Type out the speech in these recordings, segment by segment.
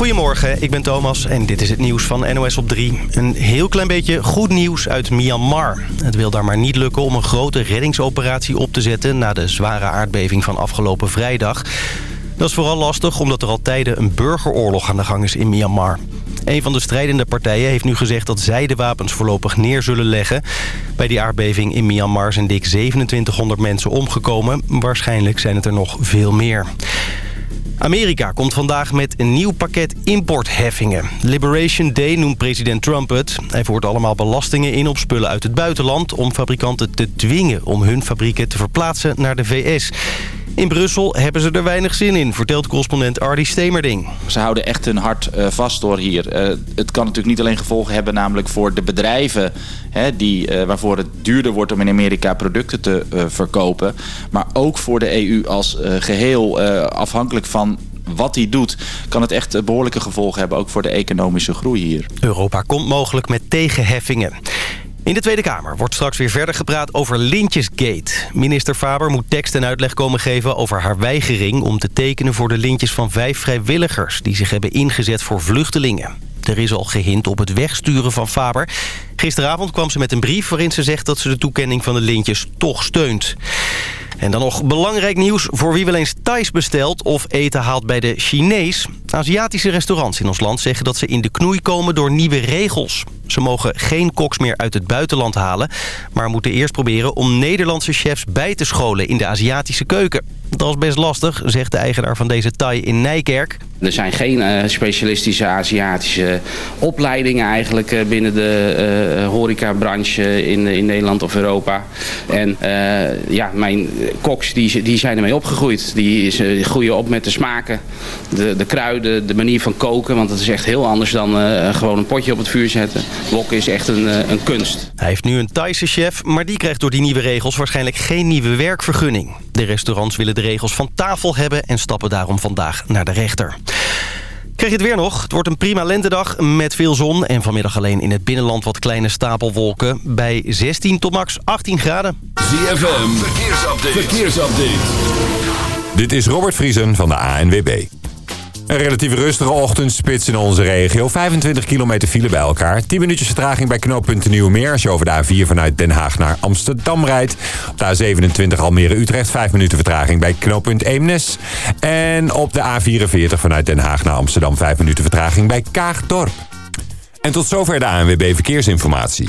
Goedemorgen, ik ben Thomas en dit is het nieuws van NOS op 3. Een heel klein beetje goed nieuws uit Myanmar. Het wil daar maar niet lukken om een grote reddingsoperatie op te zetten... na de zware aardbeving van afgelopen vrijdag. Dat is vooral lastig omdat er al tijden een burgeroorlog aan de gang is in Myanmar. Een van de strijdende partijen heeft nu gezegd dat zij de wapens voorlopig neer zullen leggen. Bij die aardbeving in Myanmar zijn dik 2700 mensen omgekomen. Waarschijnlijk zijn het er nog veel meer. Amerika komt vandaag met een nieuw pakket importheffingen. Liberation Day noemt president Trump het. Hij voert allemaal belastingen in op spullen uit het buitenland... om fabrikanten te dwingen om hun fabrieken te verplaatsen naar de VS. In Brussel hebben ze er weinig zin in, vertelt correspondent Ardy Stemerding. Ze houden echt hun hart uh, vast door hier. Uh, het kan natuurlijk niet alleen gevolgen hebben namelijk voor de bedrijven... Hè, die, uh, waarvoor het duurder wordt om in Amerika producten te verkopen... maar ook voor de EU als geheel afhankelijk van wat hij doet, kan het echt behoorlijke gevolgen hebben... ook voor de economische groei hier. Europa komt mogelijk met tegenheffingen. In de Tweede Kamer wordt straks weer verder gepraat over Lintjesgate. Minister Faber moet tekst en uitleg komen geven over haar weigering... om te tekenen voor de lintjes van vijf vrijwilligers... die zich hebben ingezet voor vluchtelingen. Er is al gehint op het wegsturen van Faber. Gisteravond kwam ze met een brief waarin ze zegt dat ze de toekenning van de lintjes toch steunt. En dan nog belangrijk nieuws voor wie wel eens Thais bestelt of eten haalt bij de Chinees. Aziatische restaurants in ons land zeggen dat ze in de knoei komen door nieuwe regels. Ze mogen geen koks meer uit het buitenland halen... maar moeten eerst proberen om Nederlandse chefs bij te scholen in de Aziatische keuken. Dat is best lastig, zegt de eigenaar van deze Thai in Nijkerk. Er zijn geen uh, specialistische Aziatische opleidingen eigenlijk uh, binnen de uh, horecabranche in, in Nederland of Europa. En ja, mijn koks die, die zijn ermee opgegroeid. Die groeien op met de smaken, de, de kruiden, de manier van koken. Want het is echt heel anders dan gewoon een potje op het vuur zetten. Wokken is echt een, een kunst. Hij heeft nu een Thaise chef, maar die krijgt door die nieuwe regels waarschijnlijk geen nieuwe werkvergunning. De restaurants willen de regels van tafel hebben en stappen daarom vandaag naar de rechter. Krijg je het weer nog? Het wordt een prima lentedag met veel zon... en vanmiddag alleen in het binnenland wat kleine stapelwolken... bij 16 tot max 18 graden. ZFM, verkeersupdate. verkeersupdate. Dit is Robert Vriesen van de ANWB. Een relatief rustige ochtendspits in onze regio. 25 kilometer file bij elkaar. 10 minuutjes vertraging bij knooppunt Nieuwmeer... als je over de A4 vanuit Den Haag naar Amsterdam rijdt. Op de A27 Almere-Utrecht 5 minuten vertraging bij knooppunt Eemnes. En op de A44 vanuit Den Haag naar Amsterdam 5 minuten vertraging bij Kaagdorp. En tot zover de ANWB Verkeersinformatie.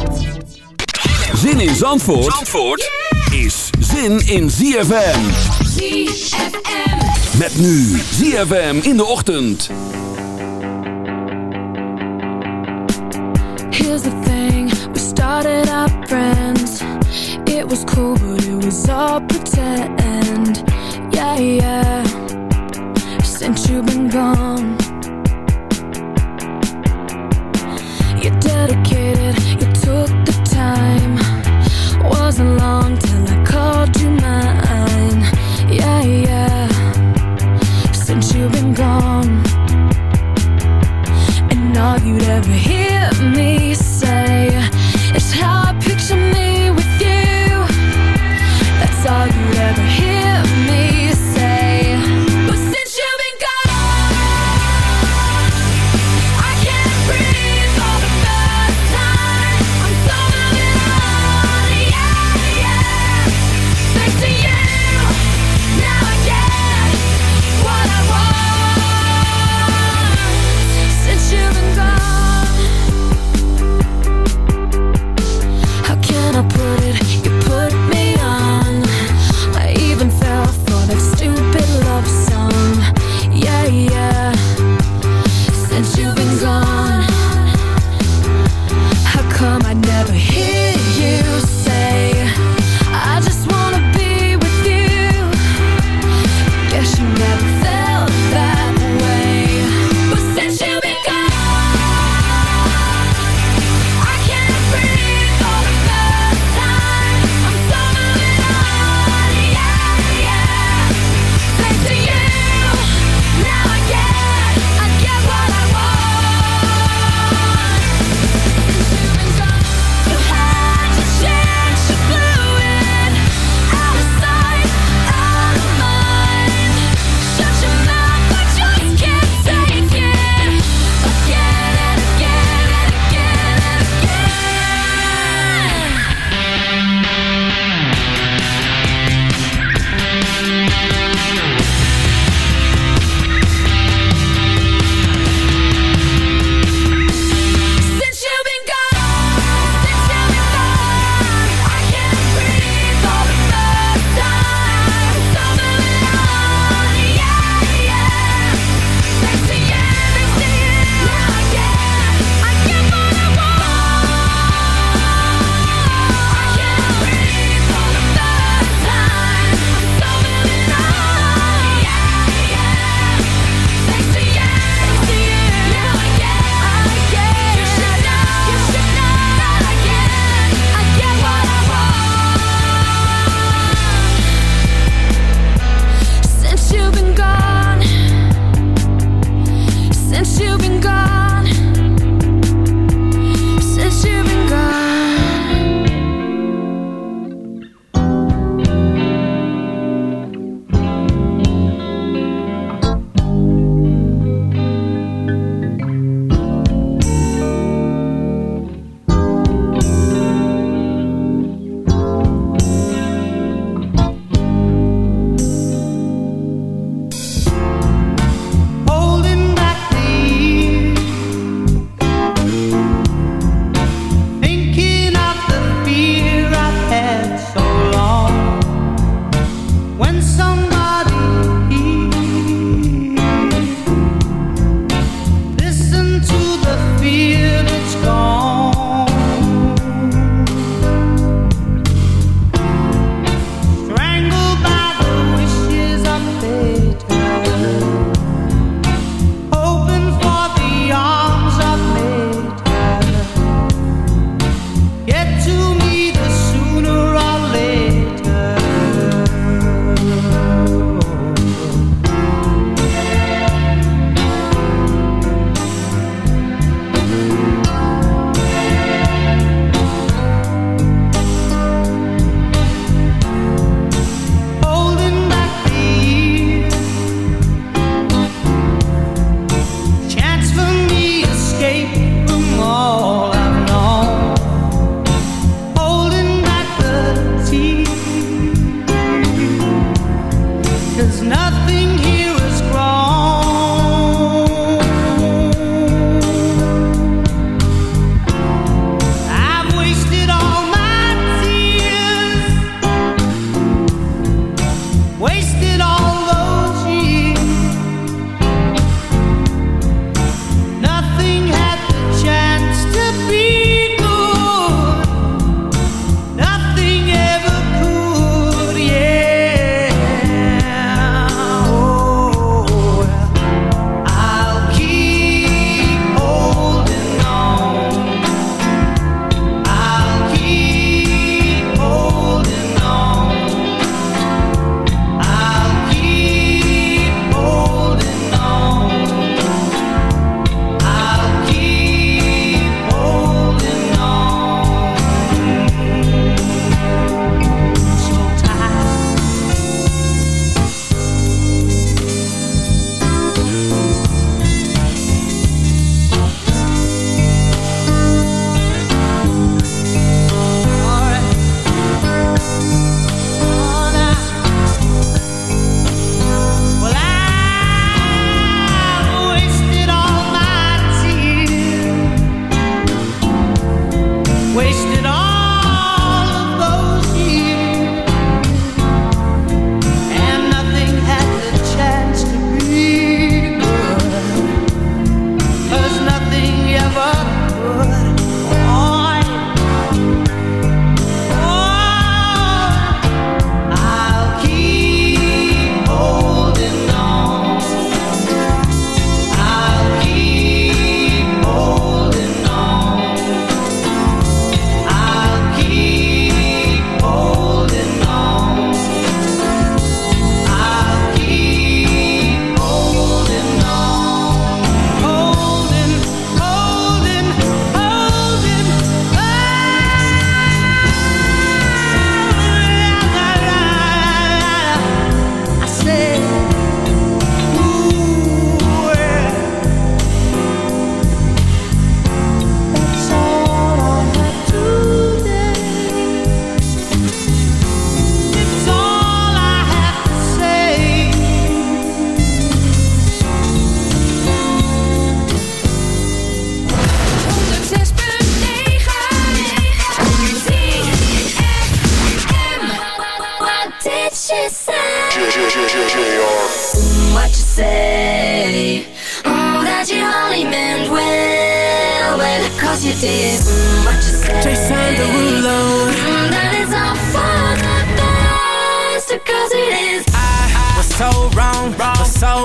Zin in Zandvoort, Zandvoort is zin in ZFM. ZFM. Met nu ZFM in de ochtend. Here's the thing, we started out friends. It was cool, but it was all pretend. Yeah, yeah.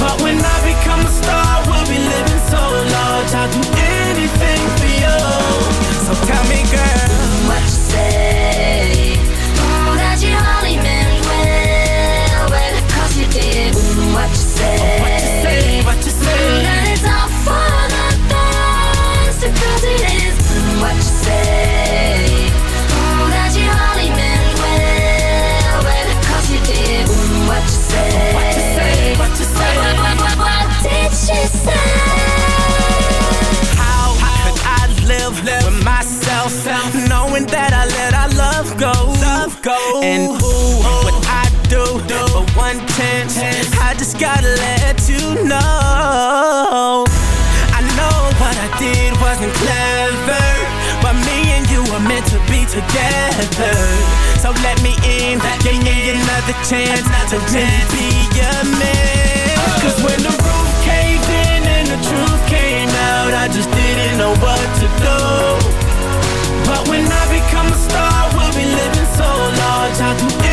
But when I become a star, we'll be living so large. I'll do anything for you. So tell me, girl, What you say? And ooh, what I do for one chance, I just gotta let you know. I know what I did wasn't clever, but me and you were meant to be together. So let me in, give me another chance to really be your man. Cause when the roof caved in and the truth came out, I just didn't know what to do. But when I words, I do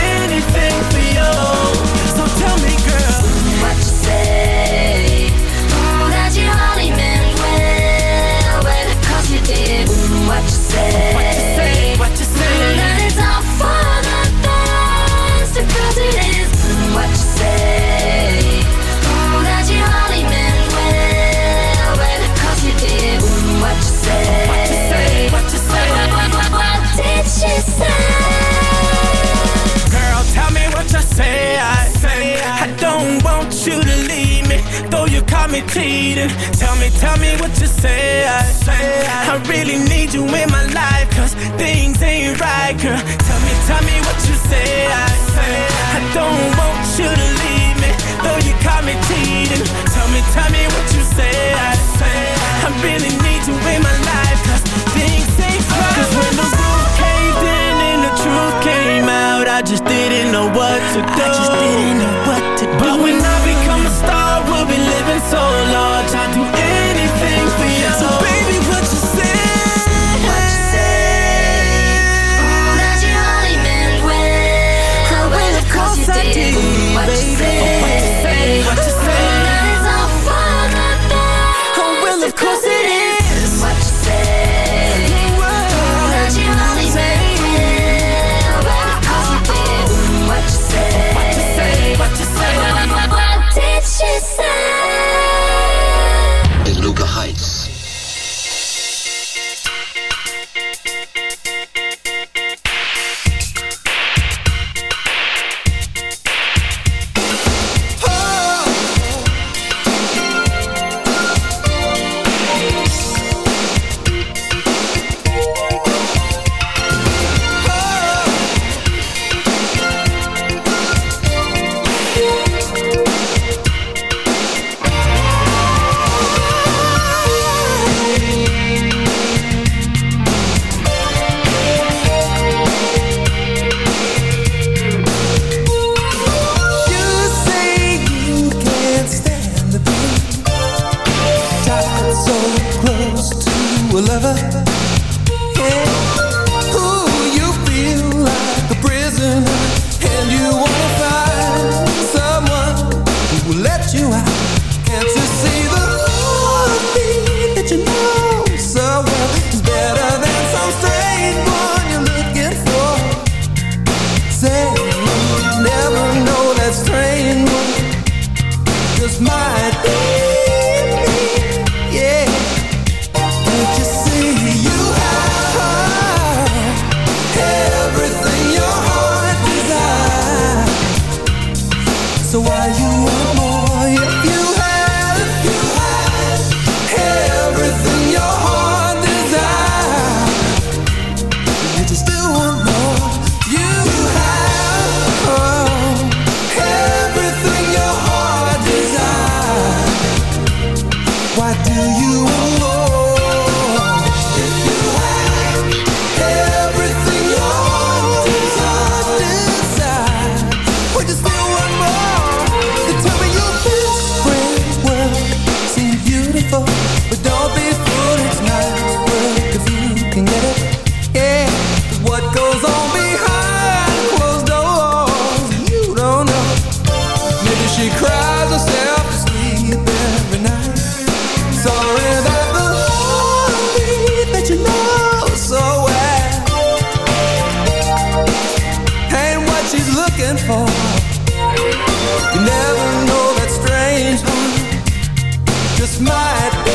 might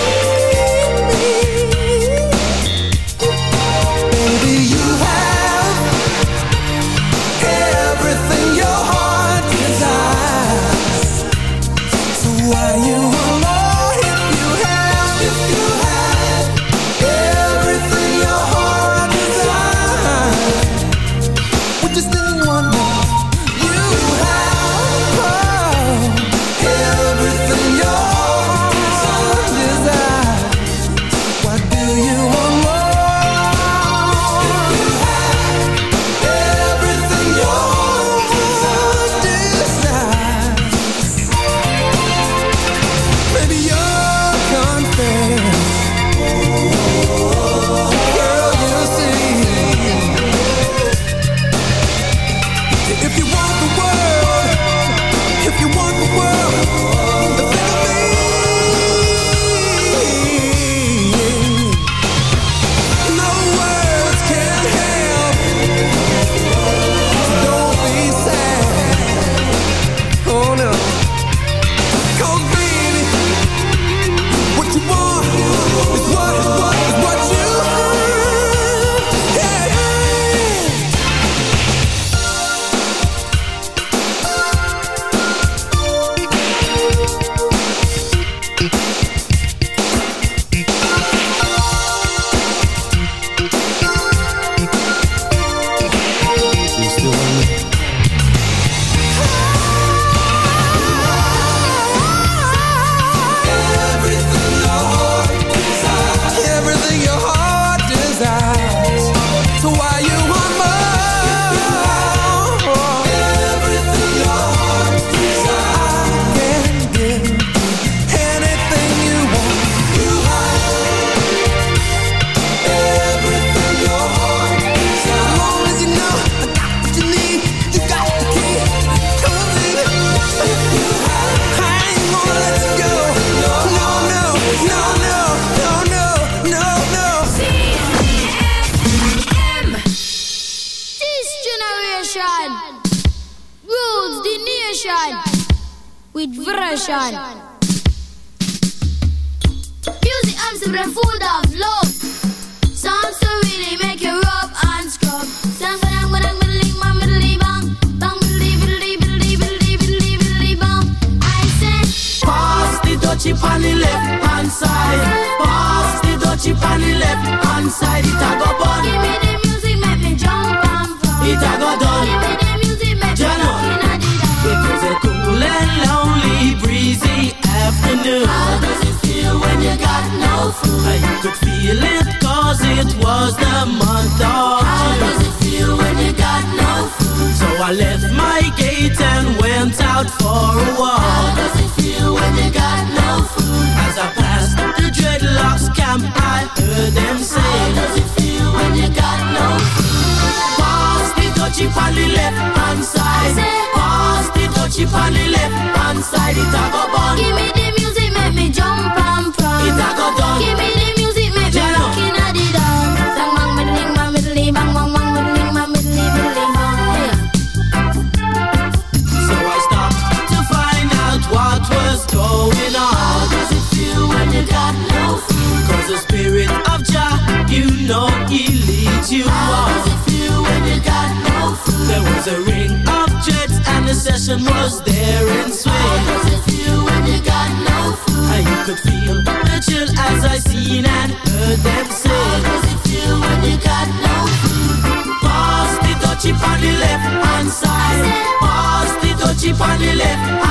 on the left.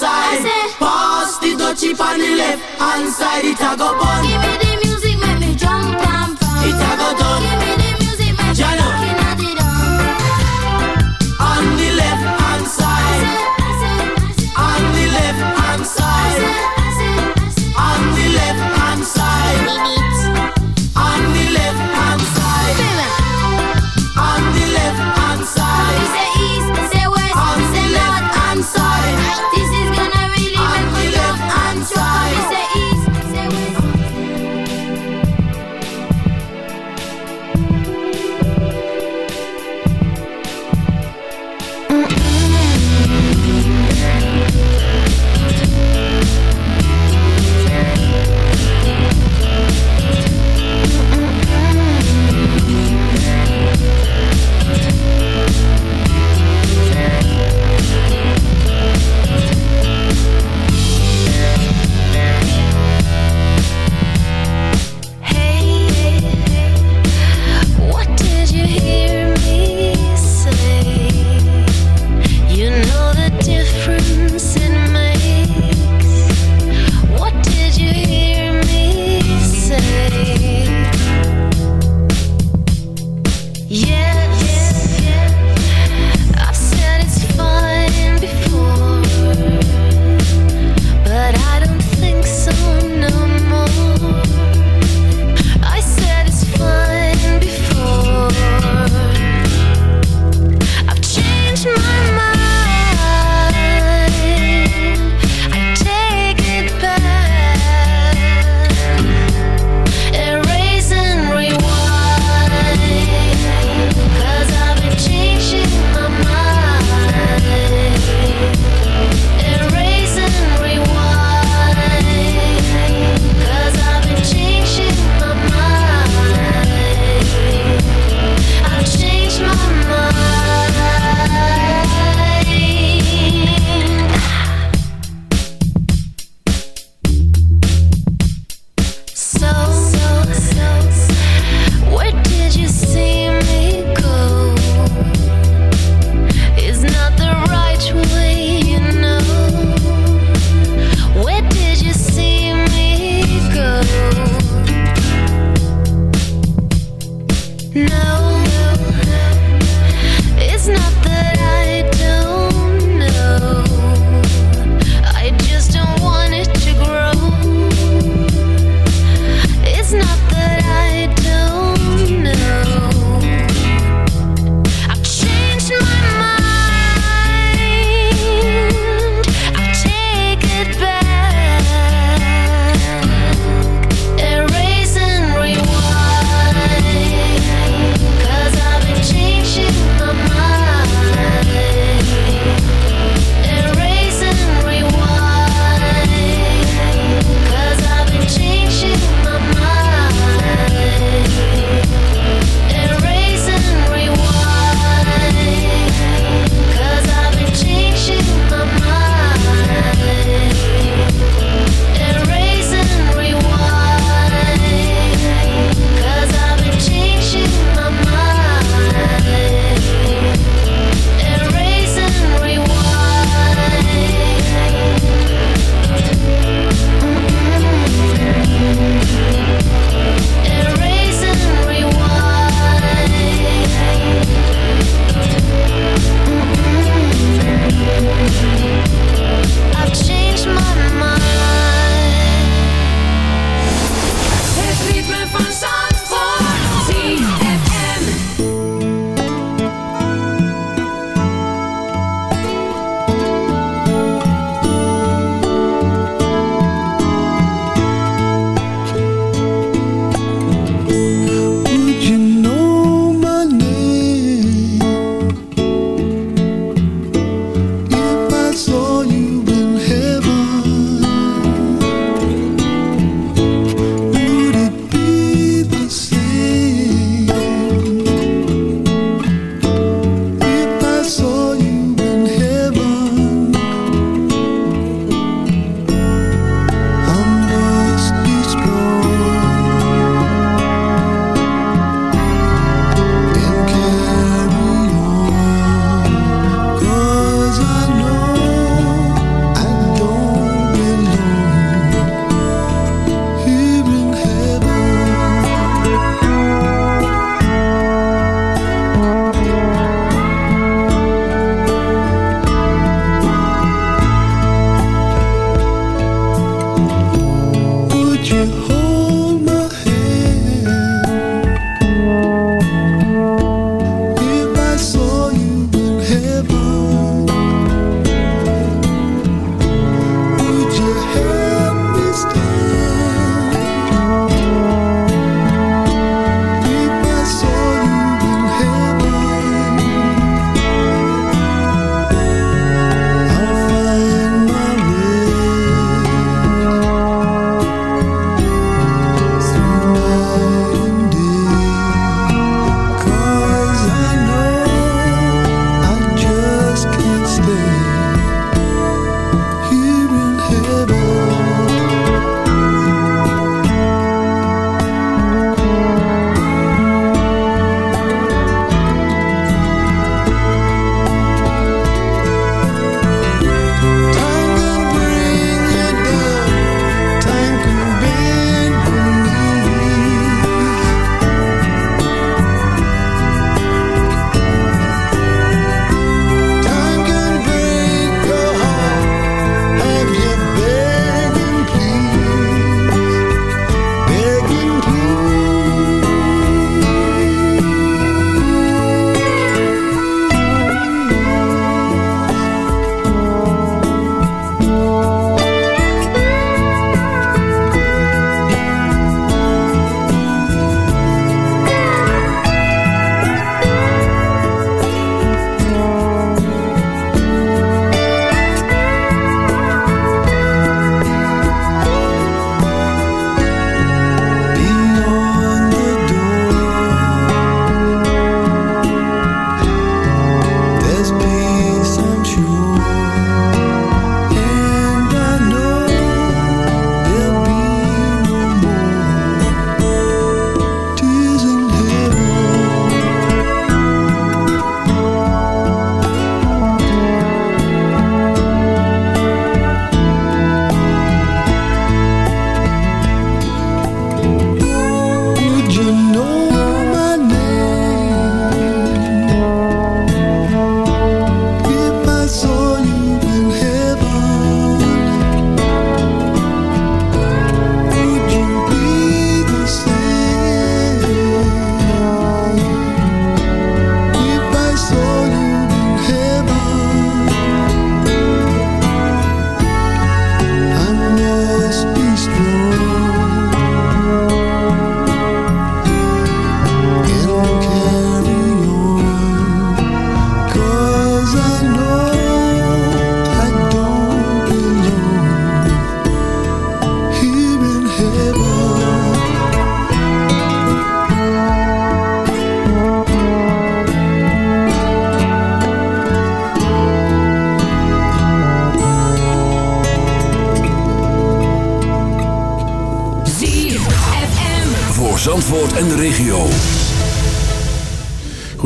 side. Pass the Dutchie on the left hand side, it a go bun.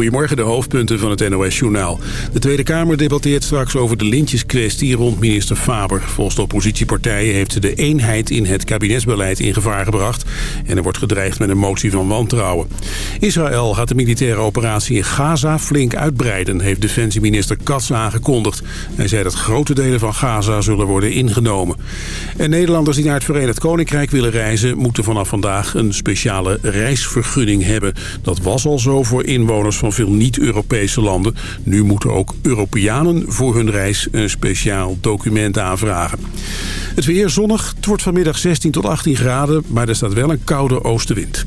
Goedemorgen, de hoofdpunten van het NOS-journaal. De Tweede Kamer debatteert straks over de lintjeskwestie rond minister Faber. Volgens de oppositiepartijen heeft ze de eenheid in het kabinetsbeleid in gevaar gebracht... en er wordt gedreigd met een motie van wantrouwen. Israël gaat de militaire operatie in Gaza flink uitbreiden... heeft defensieminister Katz aangekondigd. Hij zei dat grote delen van Gaza zullen worden ingenomen. En Nederlanders die naar het Verenigd Koninkrijk willen reizen... moeten vanaf vandaag een speciale reisvergunning hebben. Dat was al zo voor inwoners van veel niet-Europese landen. Nu moeten ook Europeanen voor hun reis een speciaal document aanvragen. Het weer zonnig. Het wordt vanmiddag 16 tot 18 graden, maar er staat wel een koude oostenwind.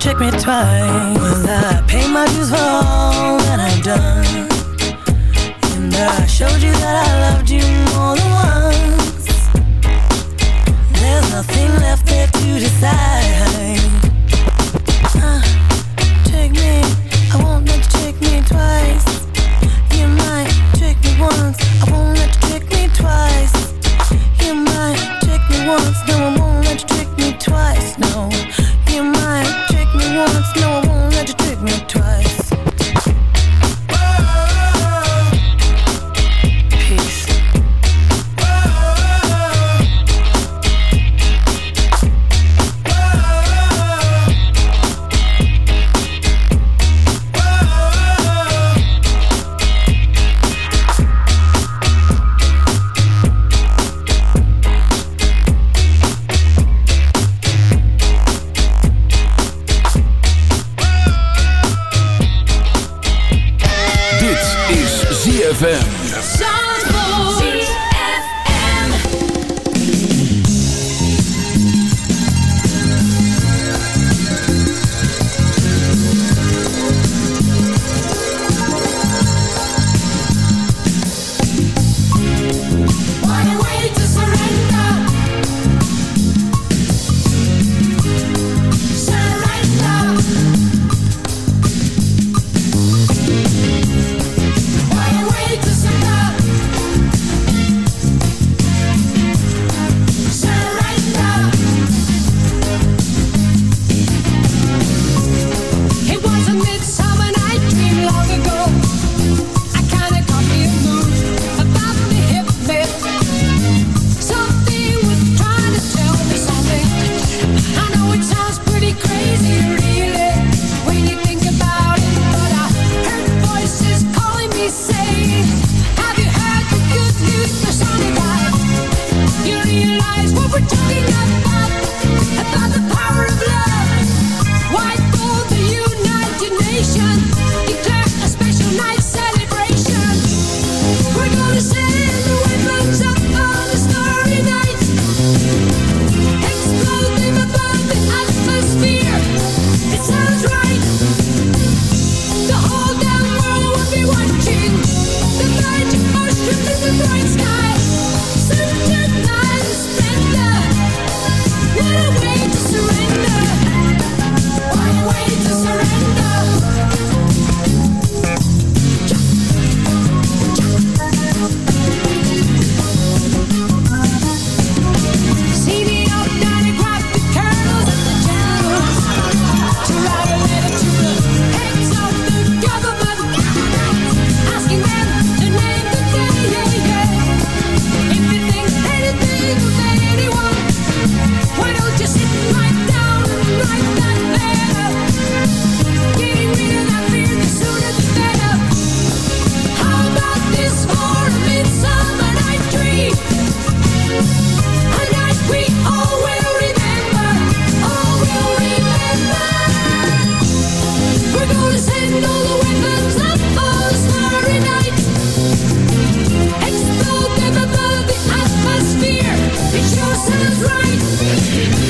trick me twice. I paid my dues for all that I've done? And I showed you that I loved you more than once. There's nothing left there to decide. Uh, Trick me, I won't let you trick me twice. You might trick me once. I won't let you trick me twice. You might trick me once. Yes, it's right.